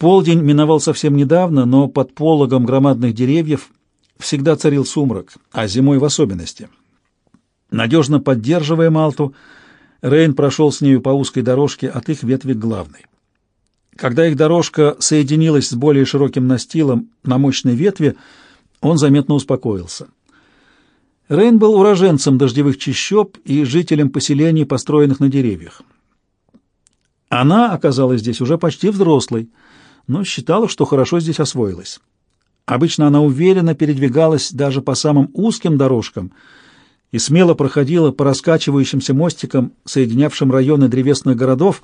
Полдень миновал совсем недавно, но под пологом громадных деревьев всегда царил сумрак, а зимой в особенности. Надежно поддерживая Малту, Рейн прошел с нею по узкой дорожке от их ветви к главной. Когда их дорожка соединилась с более широким настилом на мощной ветви, он заметно успокоился. Рейн был уроженцем дождевых чащоб и жителем поселений, построенных на деревьях. Она оказалась здесь уже почти взрослой, но считала, что хорошо здесь освоилась. Обычно она уверенно передвигалась даже по самым узким дорожкам и смело проходила по раскачивающимся мостикам, соединявшим районы древесных городов,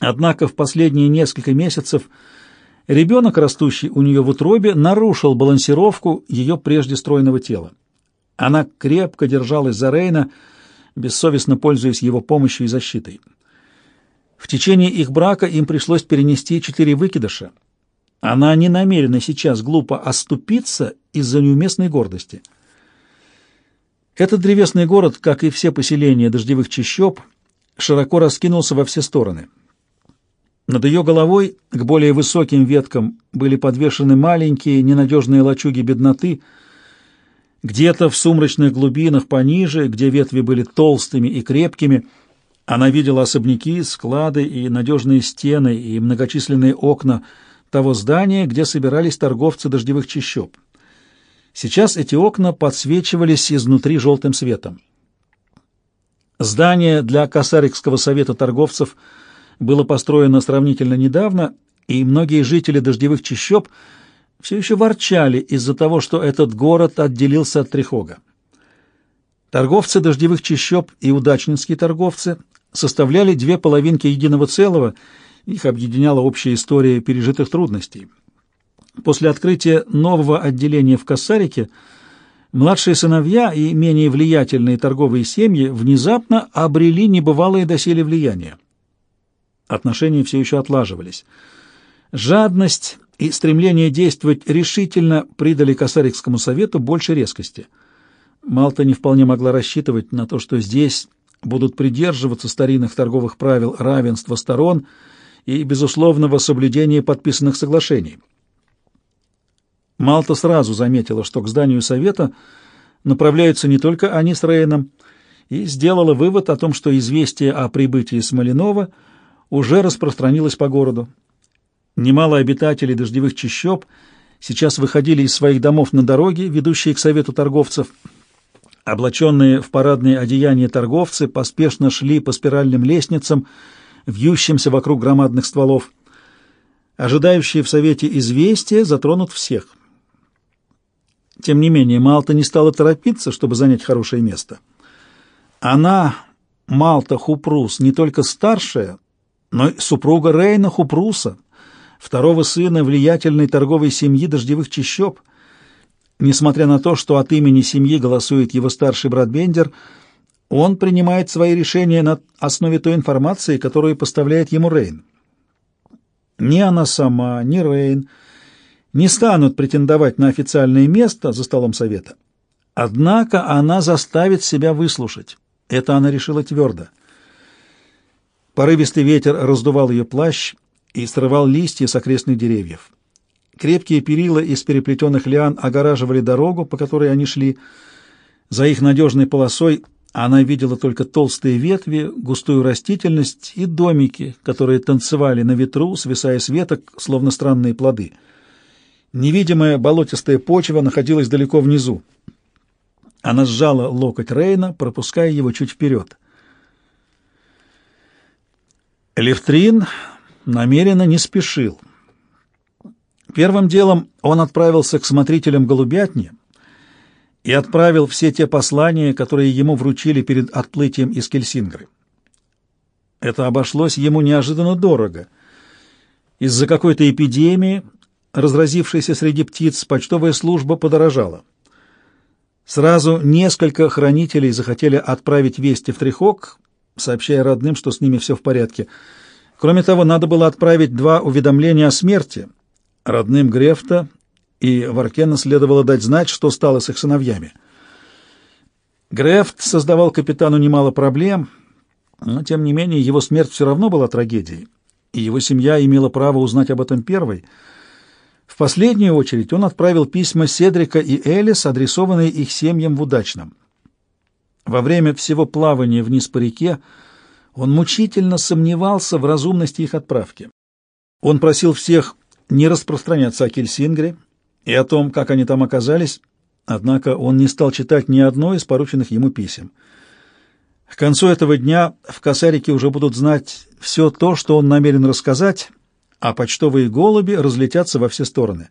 Однако в последние несколько месяцев ребенок, растущий у нее в утробе, нарушил балансировку ее прежде стройного тела. Она крепко держалась за Рейна, бессовестно пользуясь его помощью и защитой. В течение их брака им пришлось перенести четыре выкидыша. Она не намерена сейчас глупо оступиться из-за неуместной гордости. Этот древесный город, как и все поселения дождевых чащоб, широко раскинулся во все стороны. Над ее головой к более высоким веткам были подвешены маленькие ненадежные лачуги бедноты. Где-то в сумрачных глубинах пониже, где ветви были толстыми и крепкими, она видела особняки, склады и надежные стены и многочисленные окна того здания, где собирались торговцы дождевых чащоб. Сейчас эти окна подсвечивались изнутри желтым светом. Здание для Касарикского совета торговцев – было построено сравнительно недавно, и многие жители дождевых чащоб все еще ворчали из-за того, что этот город отделился от Трихога. Торговцы дождевых чащоб и удачнинские торговцы составляли две половинки единого целого, их объединяла общая история пережитых трудностей. После открытия нового отделения в Кассарике младшие сыновья и менее влиятельные торговые семьи внезапно обрели небывалое доселе влияние. Отношения все еще отлаживались. Жадность и стремление действовать решительно придали Косарикскому совету больше резкости. Малта не вполне могла рассчитывать на то, что здесь будут придерживаться старинных торговых правил равенства сторон и безусловного соблюдения подписанных соглашений. Малта сразу заметила, что к зданию совета направляются не только они с Рейном, и сделала вывод о том, что известие о прибытии Смоленова – уже распространилась по городу. Немало обитателей дождевых чащоб сейчас выходили из своих домов на дороги, ведущие к совету торговцев. Облаченные в парадные одеяния торговцы поспешно шли по спиральным лестницам, вьющимся вокруг громадных стволов. Ожидающие в совете известия затронут всех. Тем не менее, Малта не стала торопиться, чтобы занять хорошее место. Она, Малта Хупрус, не только старшая, но супруга Рейна Хупруса, второго сына влиятельной торговой семьи дождевых чащоб. Несмотря на то, что от имени семьи голосует его старший брат Бендер, он принимает свои решения на основе той информации, которую поставляет ему Рейн. Ни она сама, ни Рейн не станут претендовать на официальное место за столом совета. Однако она заставит себя выслушать. Это она решила твердо. Порывистый ветер раздувал ее плащ и срывал листья с окрестных деревьев. Крепкие перила из переплетенных лиан огораживали дорогу, по которой они шли. За их надежной полосой она видела только толстые ветви, густую растительность и домики, которые танцевали на ветру, свисая с веток, словно странные плоды. Невидимая болотистая почва находилась далеко внизу. Она сжала локоть Рейна, пропуская его чуть вперед. Левтрин намеренно не спешил. Первым делом он отправился к смотрителям голубятни и отправил все те послания, которые ему вручили перед отплытием из Кельсингры. Это обошлось ему неожиданно дорого. Из-за какой-то эпидемии, разразившейся среди птиц, почтовая служба подорожала. Сразу несколько хранителей захотели отправить вести в Трихок, сообщая родным, что с ними все в порядке. Кроме того, надо было отправить два уведомления о смерти. Родным Грефта и Варкена следовало дать знать, что стало с их сыновьями. Грефт создавал капитану немало проблем, но, тем не менее, его смерть все равно была трагедией. и его семья имела право узнать об этом первой. В последнюю очередь он отправил письма Седрика и Элис, адресованные их семьям в Удачном. Во время всего плавания вниз по реке он мучительно сомневался в разумности их отправки. Он просил всех не распространяться о Кельсингре и о том, как они там оказались, однако он не стал читать ни одно из порученных ему писем. К концу этого дня в Косарике уже будут знать все то, что он намерен рассказать, а почтовые голуби разлетятся во все стороны.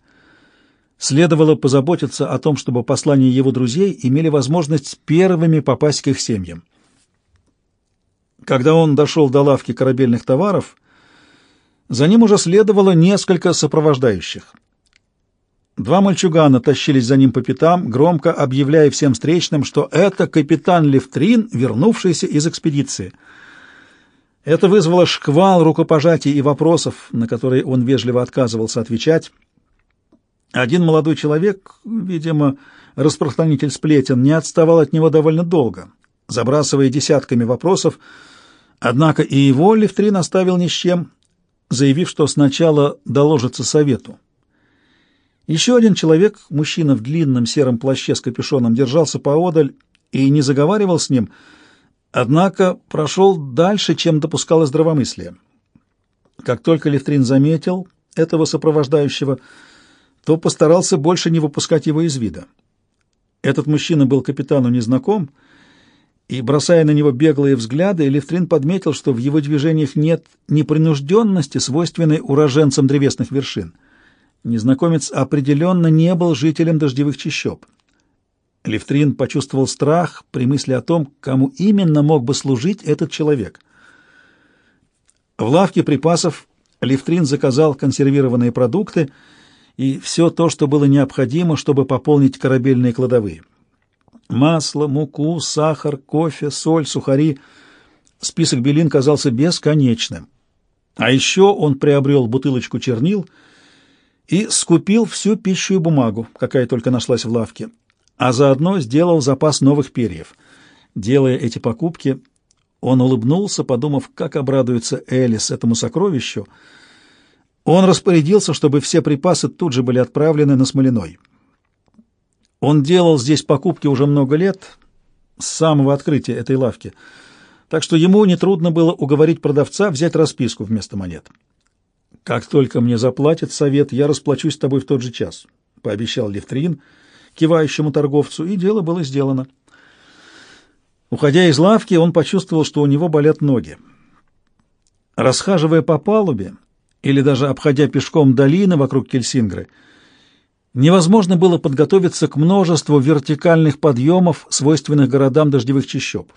Следовало позаботиться о том, чтобы послания его друзей имели возможность первыми попасть к их семьям. Когда он дошел до лавки корабельных товаров, за ним уже следовало несколько сопровождающих. Два мальчугана тащились за ним по пятам, громко объявляя всем встречным, что это капитан Левтрин, вернувшийся из экспедиции. Это вызвало шквал рукопожатий и вопросов, на которые он вежливо отказывался отвечать. Один молодой человек, видимо, распространитель сплетен, не отставал от него довольно долго, забрасывая десятками вопросов, Однако и его Левтрин оставил ни с чем, заявив, что сначала доложится совету. Еще один человек, мужчина в длинном сером плаще с капюшоном, держался поодаль и не заговаривал с ним, однако прошел дальше, чем допускало здравомыслие. Как только Левтрин заметил этого сопровождающего, то постарался больше не выпускать его из вида. Этот мужчина был капитану незнаком, и, бросая на него беглые взгляды, Левтрин подметил, что в его движениях нет непринужденности, свойственной уроженцам древесных вершин. Незнакомец определенно не был жителем дождевых чащоб. Левтрин почувствовал страх при мысли о том, кому именно мог бы служить этот человек. В лавке припасов Левтрин заказал консервированные продукты и все то, что было необходимо, чтобы пополнить корабельные кладовые. Масло, муку, сахар, кофе, соль, сухари. Список белин казался бесконечным. А еще он приобрел бутылочку чернил и скупил всю пищу и бумагу, какая только нашлась в лавке, а заодно сделал запас новых перьев. Делая эти покупки, он улыбнулся, подумав, как обрадуется Элис этому сокровищу. Он распорядился, чтобы все припасы тут же были отправлены на Смолиной. Он делал здесь покупки уже много лет, с самого открытия этой лавки, так что ему нетрудно было уговорить продавца взять расписку вместо монет. «Как только мне заплатят совет, я расплачусь с тобой в тот же час», — пообещал Левтрин, кивающему торговцу, и дело было сделано. Уходя из лавки, он почувствовал, что у него болят ноги. Расхаживая по палубе или даже обходя пешком долины вокруг Кельсингры, невозможно было подготовиться к множеству вертикальных подъемов, свойственных городам дождевых чащоб.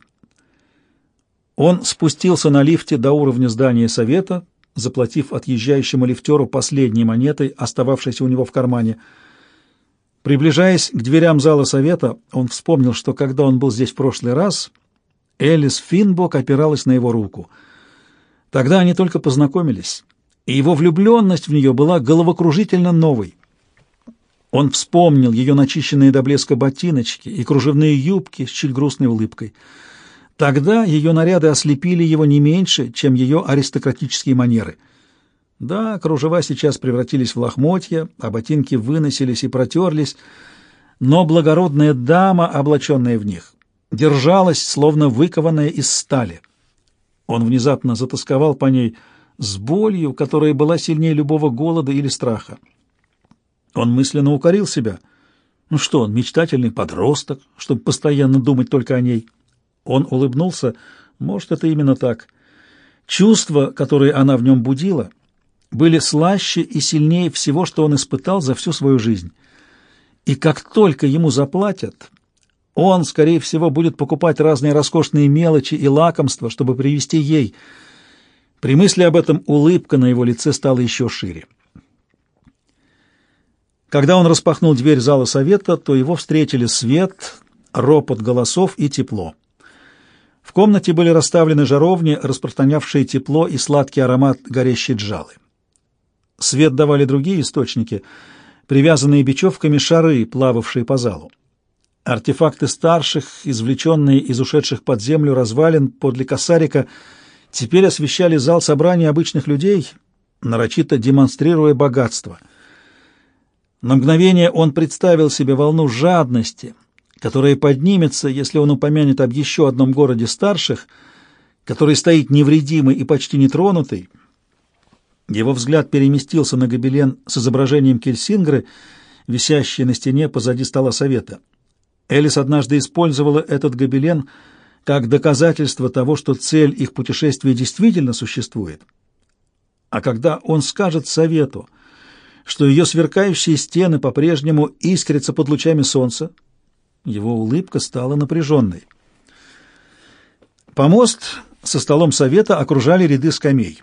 Он спустился на лифте до уровня здания совета, заплатив отъезжающему лифтеру последней монетой, остававшейся у него в кармане. Приближаясь к дверям зала совета, он вспомнил, что когда он был здесь в прошлый раз, Элис Финбок опиралась на его руку. Тогда они только познакомились, и его влюбленность в нее была головокружительно новой. Он вспомнил ее начищенные до блеска ботиночки и кружевные юбки с чуть грустной улыбкой. Тогда ее наряды ослепили его не меньше, чем ее аристократические манеры. Да, кружева сейчас превратились в лохмотья, а ботинки выносились и протерлись, но благородная дама, облаченная в них, держалась, словно выкованная из стали. Он внезапно затасковал по ней с болью, которая была сильнее любого голода или страха. Он мысленно укорил себя. Ну что он, мечтательный подросток, чтобы постоянно думать только о ней? Он улыбнулся. Может, это именно так. Чувства, которые она в нем будила, были слаще и сильнее всего, что он испытал за всю свою жизнь. И как только ему заплатят, он, скорее всего, будет покупать разные роскошные мелочи и лакомства, чтобы привезти ей. При мысли об этом улыбка на его лице стала еще шире. Когда он распахнул дверь зала совета, то его встретили свет, ропот голосов и тепло. В комнате были расставлены жаровни, распространявшие тепло и сладкий аромат горящей джалы. Свет давали другие источники, привязанные бечевками шары, плававшие по залу. Артефакты старших, извлеченные из ушедших под землю развалин подле косарика, теперь освещали зал собрания обычных людей — нарочито демонстрируя богатство. На мгновение он представил себе волну жадности, которая поднимется, если он упомянет об еще одном городе старших, который стоит невредимый и почти нетронутый. Его взгляд переместился на гобелен с изображением Кельсингры, висящий на стене позади стола совета. Элис однажды использовала этот гобелен как доказательство того, что цель их путешествия действительно существует. А когда он скажет совету, что ее сверкающие стены по-прежнему искрятся под лучами солнца, его улыбка стала напряженной. Помост со столом совета окружали ряды скамей.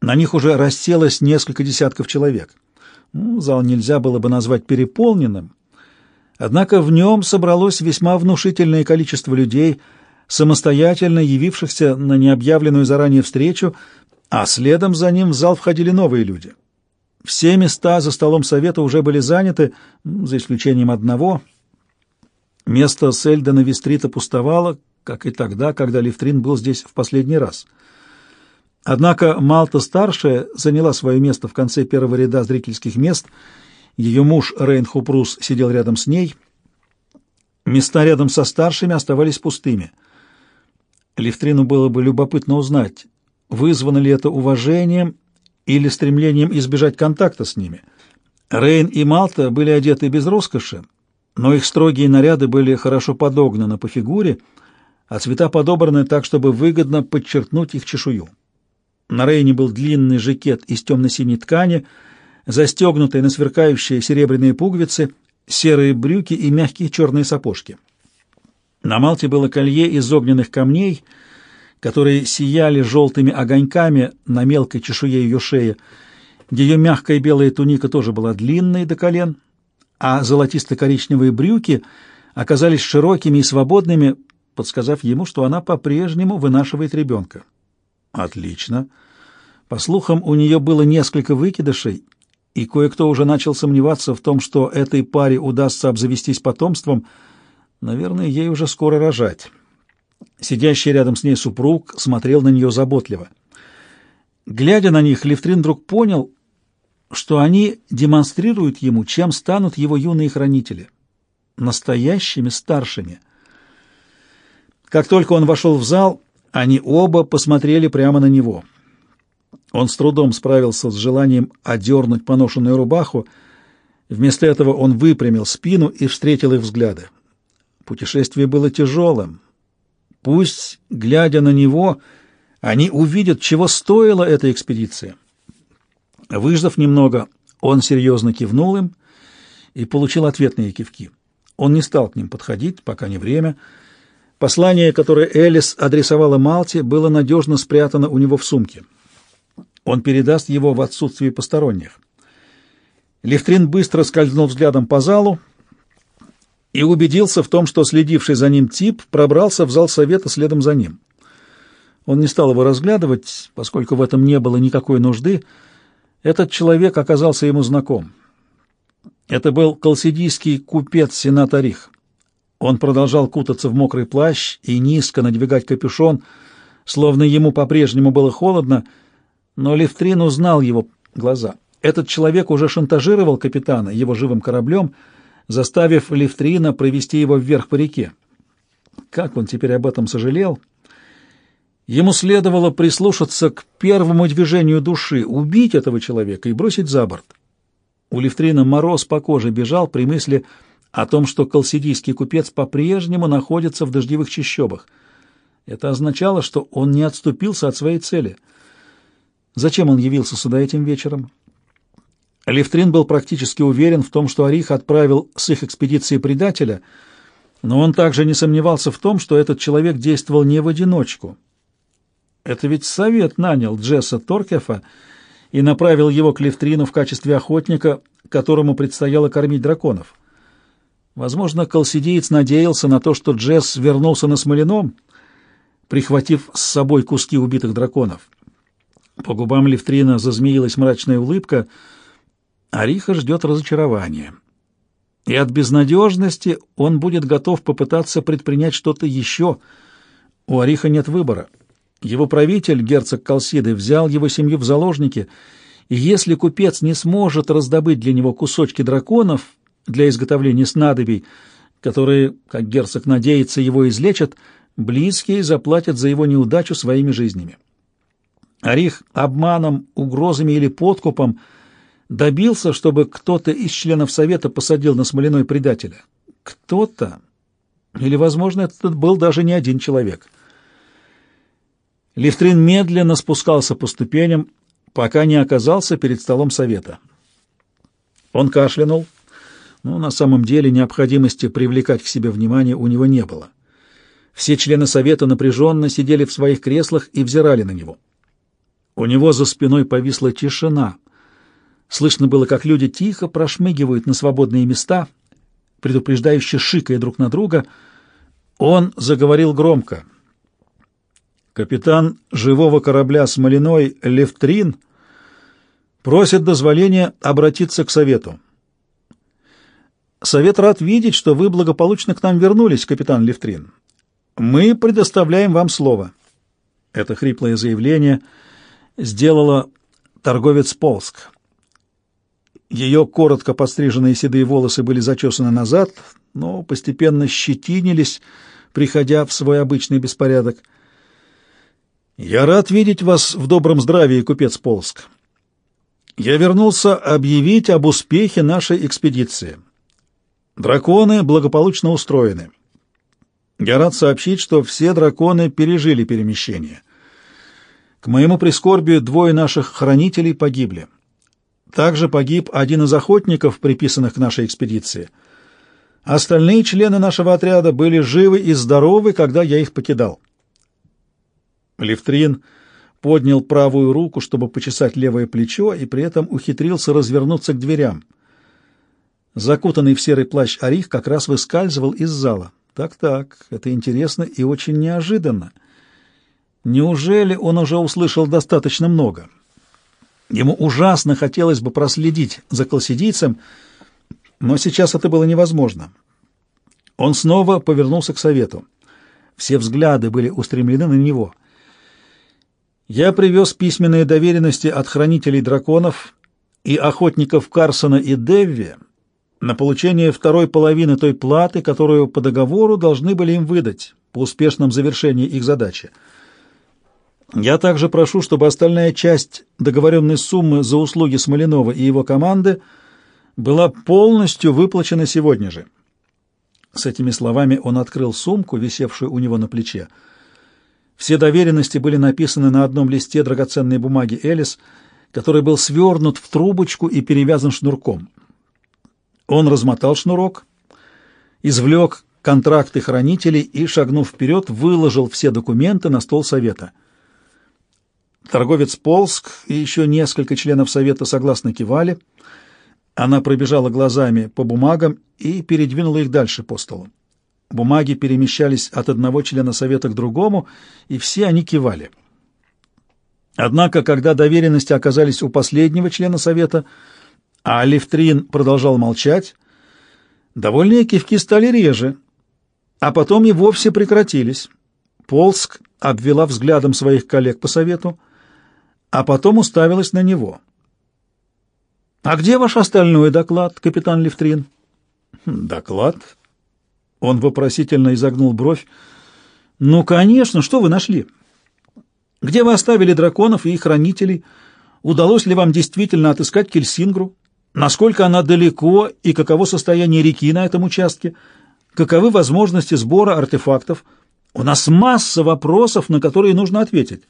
На них уже расселось несколько десятков человек. Ну, зал нельзя было бы назвать переполненным, однако в нем собралось весьма внушительное количество людей, самостоятельно явившихся на необъявленную заранее встречу, а следом за ним в зал входили новые люди. Все места за столом совета уже были заняты, за исключением одного. Место Сельдона Вестрита пустовало, как и тогда, когда Левтрин был здесь в последний раз. Однако Малта-старшая заняла свое место в конце первого ряда зрительских мест. Ее муж Рейн Хупрус сидел рядом с ней. Места рядом со старшими оставались пустыми. Левтрину было бы любопытно узнать, Вызвано ли это уважением или стремлением избежать контакта с ними? Рейн и Малта были одеты без роскоши, но их строгие наряды были хорошо подогнаны по фигуре, а цвета подобраны так, чтобы выгодно подчеркнуть их чешую. На Рейне был длинный жакет из темно-синей ткани, застегнутый на сверкающие серебряные пуговицы, серые брюки и мягкие черные сапожки. На Малте было колье из огненных камней — которые сияли желтыми огоньками на мелкой чешуе ее шеи. Ее мягкая белая туника тоже была длинной до колен, а золотисто-коричневые брюки оказались широкими и свободными, подсказав ему, что она по-прежнему вынашивает ребенка. Отлично. По слухам, у нее было несколько выкидышей, и кое-кто уже начал сомневаться в том, что этой паре удастся обзавестись потомством. Наверное, ей уже скоро рожать. Сидящий рядом с ней супруг смотрел на нее заботливо. Глядя на них, Левтрин вдруг понял, что они демонстрируют ему, чем станут его юные хранители — настоящими старшими. Как только он вошел в зал, они оба посмотрели прямо на него. Он с трудом справился с желанием одернуть поношенную рубаху. Вместо этого он выпрямил спину и встретил их взгляды. Путешествие было тяжелым, Пусть, глядя на него, они увидят, чего стоила эта экспедиция. Выждав немного, он серьезно кивнул им и получил ответные кивки. Он не стал к ним подходить, пока не время. Послание, которое Элис адресовала Малте, было надежно спрятано у него в сумке. Он передаст его в отсутствие посторонних. Левтрин быстро скользнул взглядом по залу, и убедился в том, что следивший за ним тип пробрался в зал совета следом за ним. Он не стал его разглядывать, поскольку в этом не было никакой нужды. Этот человек оказался ему знаком. Это был колсидийский купец Сенат Арих. Он продолжал кутаться в мокрый плащ и низко надвигать капюшон, словно ему по-прежнему было холодно, но Левтрин узнал его глаза. Этот человек уже шантажировал капитана его живым кораблем — заставив Левтрина провести его вверх по реке. Как он теперь об этом сожалел? Ему следовало прислушаться к первому движению души, убить этого человека и бросить за борт. У Левтрина мороз по коже бежал при мысли о том, что колсидийский купец по-прежнему находится в дождевых чащобах. Это означало, что он не отступился от своей цели. Зачем он явился сюда этим вечером? Левтрин был практически уверен в том, что Арих отправил с их экспедиции предателя, но он также не сомневался в том, что этот человек действовал не в одиночку. Это ведь совет нанял Джесса Торкефа и направил его к Левтрину в качестве охотника, которому предстояло кормить драконов. Возможно, колсидеец надеялся на то, что Джесс вернулся на Смоленом, прихватив с собой куски убитых драконов. По губам Левтрина зазмеилась мрачная улыбка — Ариха ждет разочарования. И от безнадежности он будет готов попытаться предпринять что-то еще. У Ариха нет выбора. Его правитель, герцог Калсиды, взял его семью в заложники, и если купец не сможет раздобыть для него кусочки драконов для изготовления снадобий, которые, как герцог надеется, его излечат, близкие заплатят за его неудачу своими жизнями. Арих обманом, угрозами или подкупом добился, чтобы кто-то из членов Совета посадил на смоляной предателя. Кто-то, или, возможно, это был даже не один человек. Лифтрин медленно спускался по ступеням, пока не оказался перед столом Совета. Он кашлянул, но на самом деле необходимости привлекать к себе внимание у него не было. Все члены Совета напряженно сидели в своих креслах и взирали на него. У него за спиной повисла тишина. Слышно было, как люди тихо прошмыгивают на свободные места, предупреждающе шикая друг на друга. Он заговорил громко. «Капитан живого корабля Смолиной Левтрин просит дозволения обратиться к Совету». «Совет рад видеть, что вы благополучно к нам вернулись, капитан Левтрин. Мы предоставляем вам слово». Это хриплое заявление — сделала торговец Полск. Ее коротко подстриженные седые волосы были зачесаны назад, но постепенно щетинились, приходя в свой обычный беспорядок. «Я рад видеть вас в добром здравии, купец Полск. Я вернулся объявить об успехе нашей экспедиции. Драконы благополучно устроены. Я рад сообщить, что все драконы пережили перемещение». К моему прискорбию двое наших хранителей погибли. Также погиб один из охотников, приписанных к нашей экспедиции. Остальные члены нашего отряда были живы и здоровы, когда я их покидал. Левтрин поднял правую руку, чтобы почесать левое плечо, и при этом ухитрился развернуться к дверям. Закутанный в серый плащ Арих как раз выскальзывал из зала. Так-так, это интересно и очень неожиданно. Неужели он уже услышал достаточно много? Ему ужасно хотелось бы проследить за колсидийцем, но сейчас это было невозможно. Он снова повернулся к совету. Все взгляды были устремлены на него. «Я привез письменные доверенности от хранителей драконов и охотников Карсона и Девви на получение второй половины той платы, которую по договору должны были им выдать по успешном завершении их задачи». Я также прошу, чтобы остальная часть договоренной суммы за услуги Смоленова и его команды была полностью выплачена сегодня же. С этими словами он открыл сумку, висевшую у него на плече. Все доверенности были написаны на одном листе драгоценной бумаги Элис, который был свернут в трубочку и перевязан шнурком. Он размотал шнурок, извлек контракты хранителей и, шагнув вперед, выложил все документы на стол совета — Торговец Полск и еще несколько членов совета согласно кивали. Она пробежала глазами по бумагам и передвинула их дальше по столу. Бумаги перемещались от одного члена совета к другому, и все они кивали. Однако, когда доверенности оказались у последнего члена совета, а Левтрин продолжал молчать, довольные кивки стали реже, а потом и вовсе прекратились. Полск обвела взглядом своих коллег по совету — а потом уставилась на него. «А где ваш остальной доклад, капитан Левтрин?» «Хм, «Доклад?» Он вопросительно изогнул бровь. «Ну, конечно, что вы нашли? Где вы оставили драконов и их хранителей? Удалось ли вам действительно отыскать Кельсингру? Насколько она далеко и каково состояние реки на этом участке? Каковы возможности сбора артефактов? У нас масса вопросов, на которые нужно ответить».